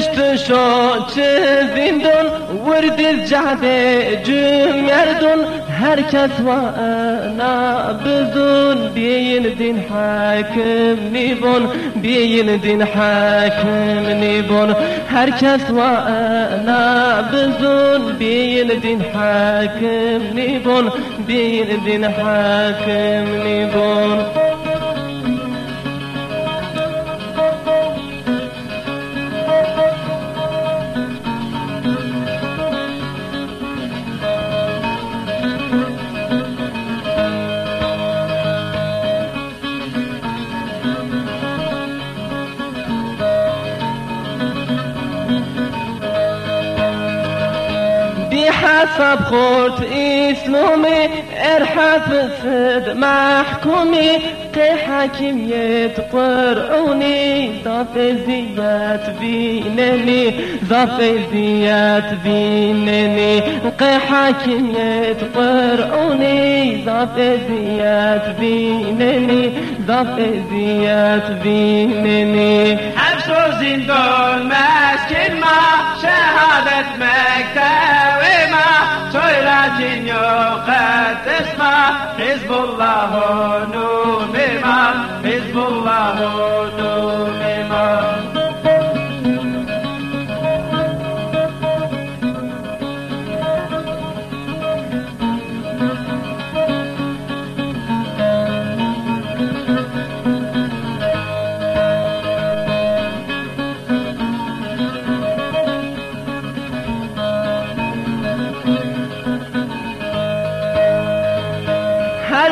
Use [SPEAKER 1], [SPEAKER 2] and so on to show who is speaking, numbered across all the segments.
[SPEAKER 1] کشتشا چه زندون وردید جهد مردون هر کس و أنا بدون بین دین حاکم نیبون وأنا دین حاکم نیبون. هر کس و أنا بدون وأنا دین حاکم نیبون بون دین حاکم نیبون. حسب خورت اسلامي ارحب سد محكومي قي حاكمية قرعوني ضاف زيات بينني ضاف زيات بينني قي حاكمية قرعوني ضاف زيات بينني ضاف زيات بينني
[SPEAKER 2] حبس زندان مسكن ما شهادة مكتب Tesla, Hezbollah, no.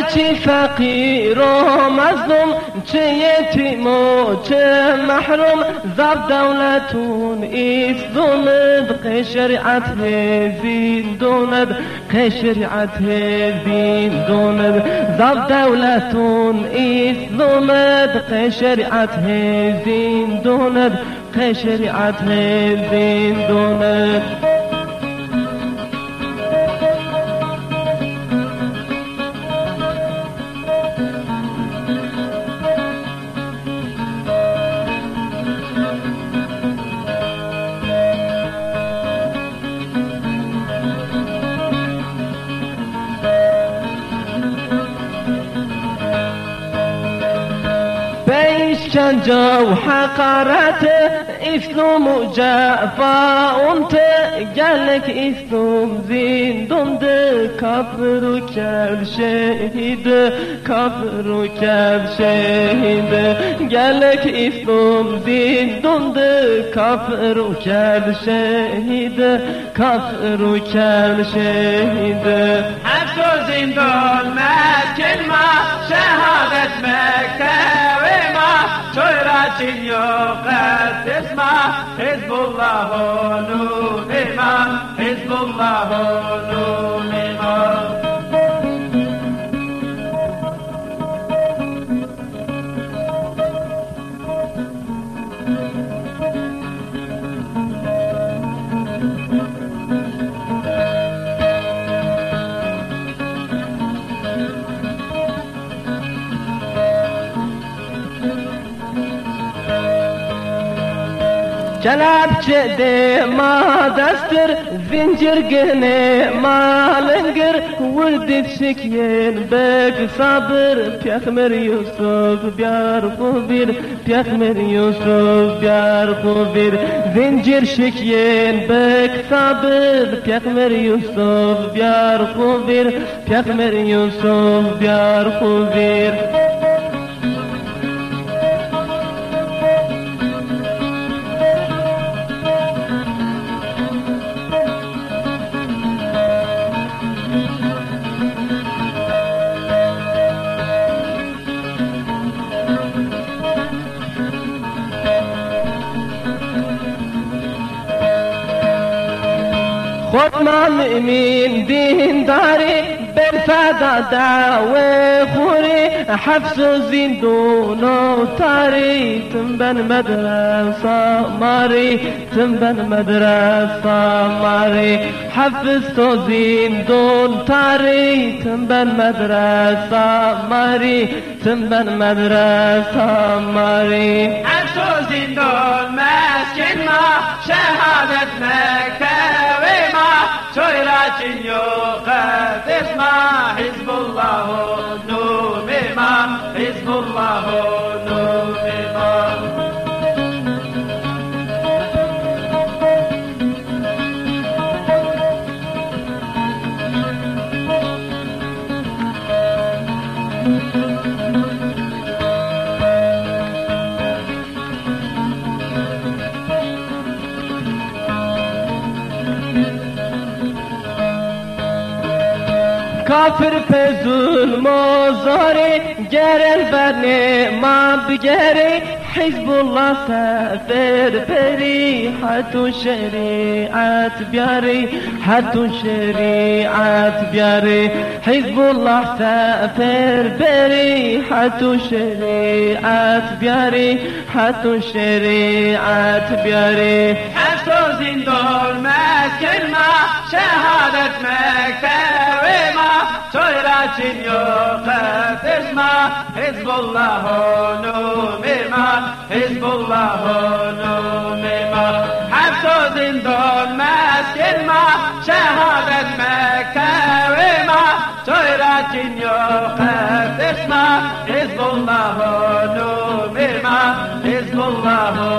[SPEAKER 1] هرچی فقیر و مظلوم چه یتیم و چه محروم؟ زب دولتون ایستوند قی شریعت زیندوند قی شریعت زیندوند زب دولتون ایستوند قی شریعت زیندوند قی شریعت زیندوند شنجة وحقرته İslam cefa unte gelek İslam zindandı kabru kev şehide kabru kev şehide gelek İslam zindandı kabru kev şehide kabru kev şehide Hepsi
[SPEAKER 2] zindan meskin ma şehadet mektebima Çoyraçin yok ettir Hezbollah, Hezbollah, Hezbollah, جلاب چه ده ما
[SPEAKER 1] دستر زنجر گنه ما لنگر. ورد شکین بگ صبر پیخ مر یوسف بیار خوبیر. پیخ مر یوسف بیار خوبیر. زنجر شکین بگ صبر پیخ مر یوسف بیار خوبیر. پیخ یوسف بیار خوبیر. ما امين دين داري برفادا دعوة خوري حبس زندون وطاري. تنبن مدرسة ماري تنبن مدرسة ماري. حبس زندون طاري تنبن مدرسة ماري تنبن مدرسة ماري.
[SPEAKER 2] حبس زندون مسكن ما شهادة in Yochef Isma Hizbullah, Nu Mimam Hizbullah.
[SPEAKER 1] کافر و زاری گرل برنه ما بگری حزب الله سفر بری حتو شریعت بیاری حتو شریعت بیاری حزب الله سفر بری حتو شریعت بیاری حتو شریعت بیاری
[SPEAKER 2] حبس و زندان مسکن ما شهادت مکتب ما توی را چین یوقت ما حزب الله و نوم ما حزب الله علوم ما حتی زندان مسکن ما شهادت مکتب ما شاید دنیا خفش ما حزب الله علوم ما حزب الله